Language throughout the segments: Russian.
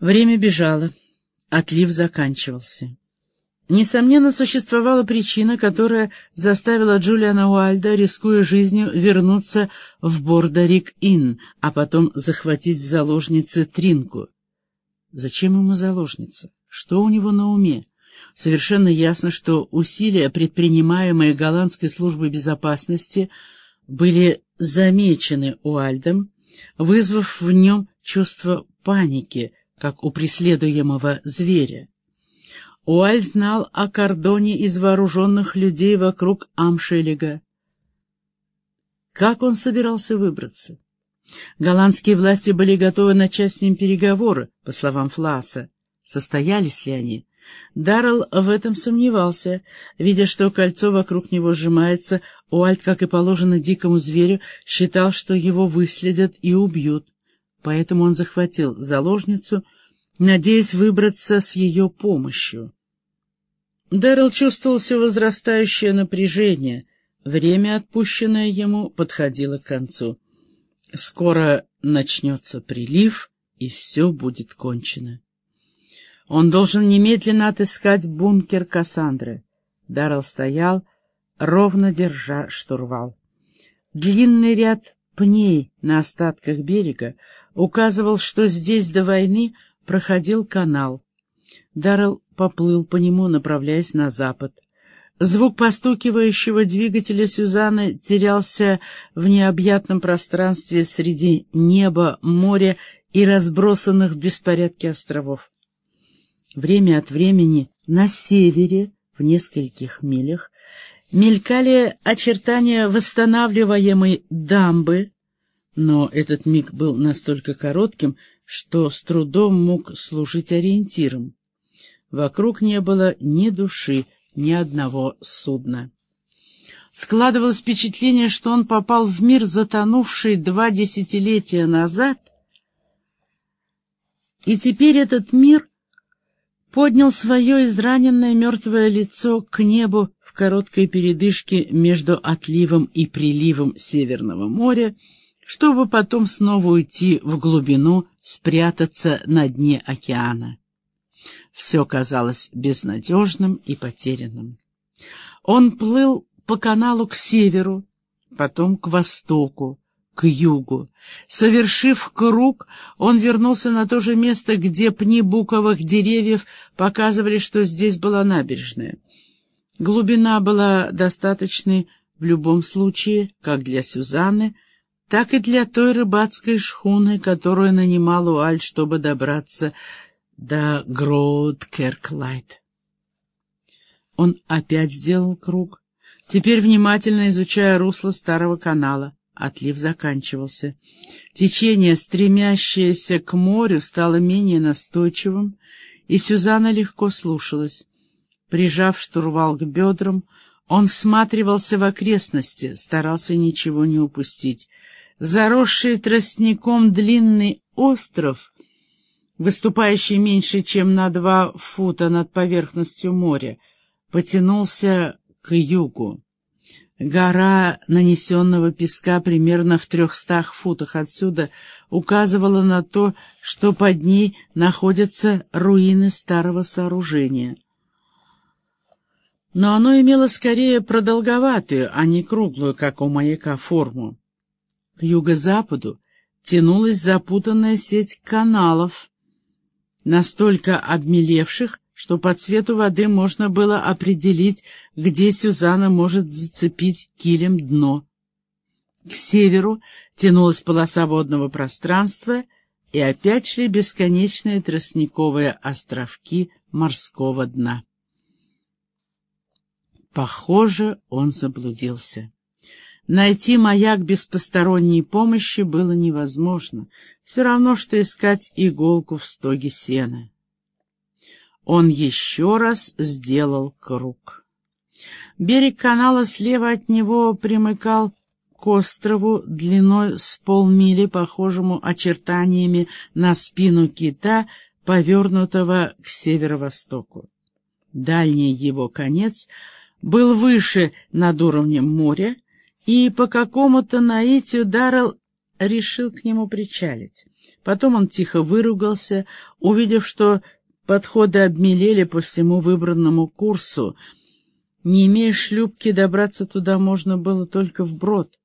Время бежало, отлив заканчивался. Несомненно, существовала причина, которая заставила Джулиана Уальда, рискуя жизнью, вернуться в Бордорик-Инн, а потом захватить в заложницы Тринку. Зачем ему заложница? Что у него на уме? Совершенно ясно, что усилия, предпринимаемые голландской службой безопасности, были замечены Уальдом, вызвав в нем чувство паники, как у преследуемого зверя. Уаль знал о кордоне из вооруженных людей вокруг Амшелега. Как он собирался выбраться? Голландские власти были готовы начать с ним переговоры, по словам Фласа. Состоялись ли они? Даррелл в этом сомневался. Видя, что кольцо вокруг него сжимается, Уальт, как и положено дикому зверю, считал, что его выследят и убьют. Поэтому он захватил заложницу, надеясь выбраться с ее помощью. Дэрил чувствовал все возрастающее напряжение. Время, отпущенное ему, подходило к концу. Скоро начнется прилив, и все будет кончено. Он должен немедленно отыскать бункер Кассандры. Даррелл стоял, ровно держа штурвал. Длинный ряд пней на остатках берега указывал, что здесь до войны проходил канал. Даррелл поплыл по нему, направляясь на запад. Звук постукивающего двигателя Сюзанны терялся в необъятном пространстве среди неба, моря и разбросанных в беспорядке островов. Время от времени на севере, в нескольких милях, мелькали очертания восстанавливаемой дамбы, но этот миг был настолько коротким, что с трудом мог служить ориентиром. Вокруг не было ни души, ни одного судна. Складывалось впечатление, что он попал в мир, затонувший два десятилетия назад, и теперь этот мир поднял свое израненное мертвое лицо к небу в короткой передышке между отливом и приливом Северного моря, чтобы потом снова уйти в глубину, спрятаться на дне океана. Все казалось безнадежным и потерянным. Он плыл по каналу к северу, потом к востоку, к югу. Совершив круг, он вернулся на то же место, где пни буковых деревьев показывали, что здесь была набережная. Глубина была достаточной в любом случае, как для Сюзанны, так и для той рыбацкой шхуны, которую нанимал Уаль, чтобы добраться до Гроуд-Керклайт. Он опять сделал круг, теперь внимательно изучая русло старого канала. Отлив заканчивался. Течение, стремящееся к морю, стало менее настойчивым, и Сюзанна легко слушалась. Прижав штурвал к бедрам, он всматривался в окрестности, старался ничего не упустить. Заросший тростником длинный остров выступающий меньше, чем на два фута над поверхностью моря, потянулся к югу. Гора нанесенного песка примерно в трехстах футах отсюда указывала на то, что под ней находятся руины старого сооружения. Но оно имело скорее продолговатую, а не круглую, как у маяка, форму. К юго-западу тянулась запутанная сеть каналов, настолько обмелевших, что по цвету воды можно было определить, где Сюзанна может зацепить килем дно. К северу тянулась полоса водного пространства, и опять шли бесконечные тростниковые островки морского дна. Похоже, он заблудился. Найти маяк без посторонней помощи было невозможно, все равно, что искать иголку в стоге сена. Он еще раз сделал круг. Берег канала слева от него примыкал к острову длиной с полмили, похожему очертаниями на спину кита, повернутого к северо-востоку. Дальний его конец был выше над уровнем моря, и по какому-то наитию Даррелл решил к нему причалить. Потом он тихо выругался, увидев, что подходы обмелели по всему выбранному курсу. Не имея шлюпки, добраться туда можно было только вброд.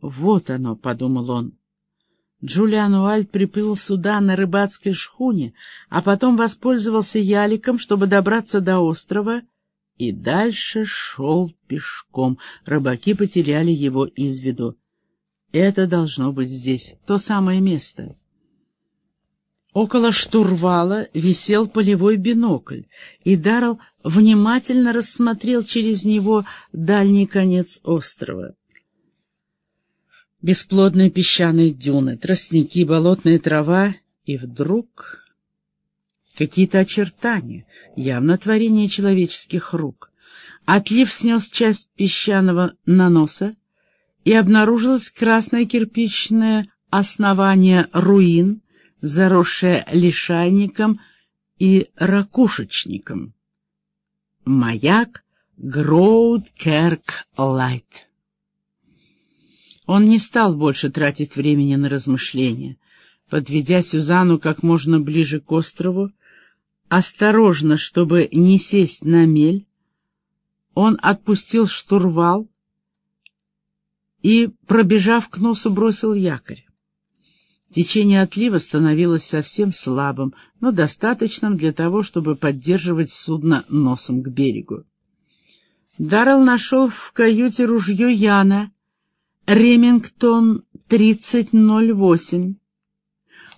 «Вот оно», — подумал он. Джулиан Уальд приплыл сюда на рыбацкой шхуне, а потом воспользовался яликом, чтобы добраться до острова, и дальше шел пешком. Рыбаки потеряли его из виду. Это должно быть здесь, то самое место. Около штурвала висел полевой бинокль, и Даррелл внимательно рассмотрел через него дальний конец острова. Бесплодные песчаные дюны, тростники, болотная трава, и вдруг какие-то очертания, явно творение человеческих рук. Отлив снес часть песчаного наноса, и обнаружилось красное кирпичное основание руин, заросшее лишайником и ракушечником. Маяк Гроудкерк Лайт. Он не стал больше тратить времени на размышления. Подведя Сюзанну как можно ближе к острову, осторожно, чтобы не сесть на мель, он отпустил штурвал и, пробежав к носу, бросил якорь. Течение отлива становилось совсем слабым, но достаточным для того, чтобы поддерживать судно носом к берегу. Даррелл нашел в каюте ружье Яна, Ремингтон 3008.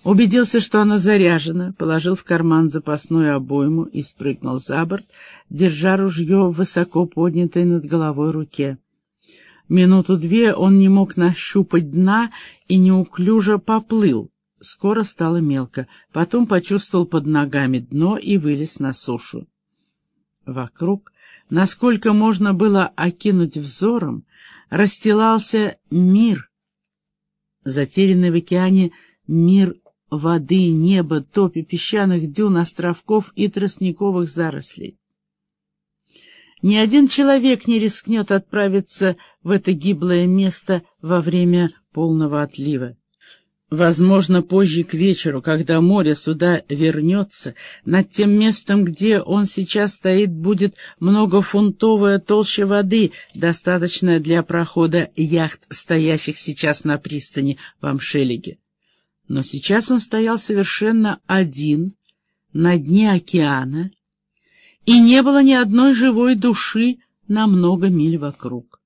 Убедился, что оно заряжено, положил в карман запасную обойму и спрыгнул за борт, держа ружье в высоко поднятой над головой руке. Минуту-две он не мог нащупать дна и неуклюже поплыл. Скоро стало мелко, потом почувствовал под ногами дно и вылез на сушу. Вокруг, насколько можно было окинуть взором, расстилался мир, затерянный в океане мир воды, неба, топи, песчаных дюн, островков и тростниковых зарослей. Ни один человек не рискнет отправиться в это гиблое место во время полного отлива. Возможно, позже к вечеру, когда море сюда вернется, над тем местом, где он сейчас стоит, будет многофунтовая толща воды, достаточная для прохода яхт, стоящих сейчас на пристани в Амшелеге. Но сейчас он стоял совершенно один, на дне океана, и не было ни одной живой души на много миль вокруг.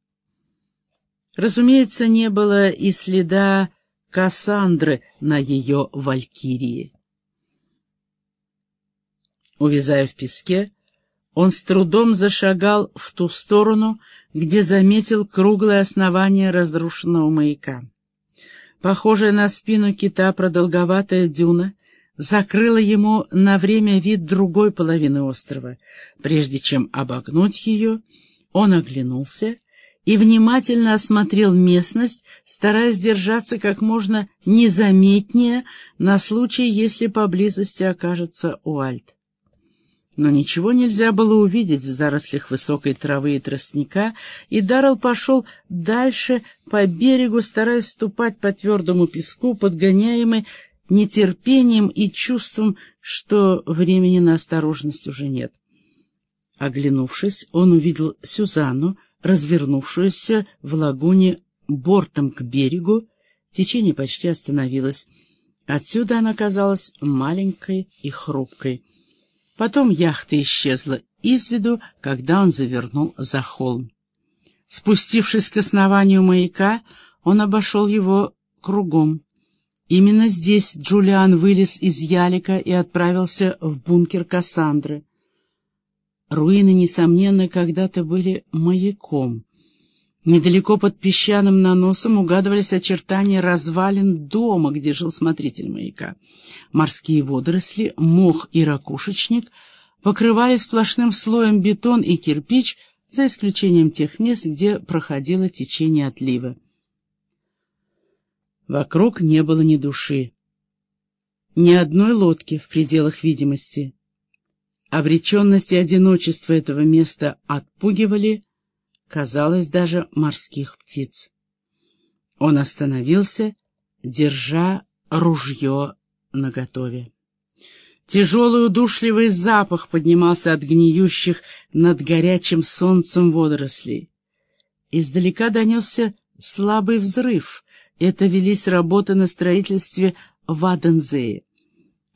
Разумеется, не было и следа Кассандры на ее валькирии. Увязая в песке, он с трудом зашагал в ту сторону, где заметил круглое основание разрушенного маяка. Похожая на спину кита продолговатая дюна закрыла ему на время вид другой половины острова. Прежде чем обогнуть ее, он оглянулся и внимательно осмотрел местность, стараясь держаться как можно незаметнее на случай, если поблизости окажется Уальт. Но ничего нельзя было увидеть в зарослях высокой травы и тростника, и Даррелл пошел дальше по берегу, стараясь ступать по твердому песку, подгоняемый нетерпением и чувством, что времени на осторожность уже нет. Оглянувшись, он увидел Сюзанну, развернувшуюся в лагуне бортом к берегу. Течение почти остановилось. Отсюда она казалась маленькой и хрупкой. Потом яхта исчезла из виду, когда он завернул за холм. Спустившись к основанию маяка, он обошел его кругом. Именно здесь Джулиан вылез из ялика и отправился в бункер Кассандры. Руины, несомненно, когда-то были маяком. Недалеко под песчаным наносом угадывались очертания развалин дома, где жил смотритель маяка. Морские водоросли, мох и ракушечник покрывали сплошным слоем бетон и кирпич, за исключением тех мест, где проходило течение отлива. Вокруг не было ни души, ни одной лодки в пределах видимости. Обреченность и одиночество этого места отпугивали, казалось, даже морских птиц. Он остановился, держа ружье наготове. Тяжелый удушливый запах поднимался от гниющих над горячим солнцем водорослей. Издалека донесся слабый взрыв. Это велись работы на строительстве в Адензее.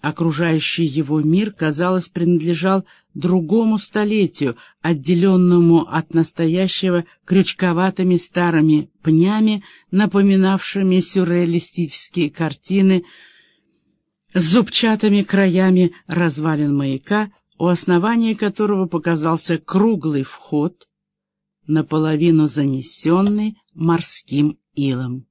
Окружающий его мир, казалось, принадлежал другому столетию, отделенному от настоящего крючковатыми старыми пнями, напоминавшими сюрреалистические картины с зубчатыми краями развалин маяка, у основания которого показался круглый вход, наполовину занесенный морским илом.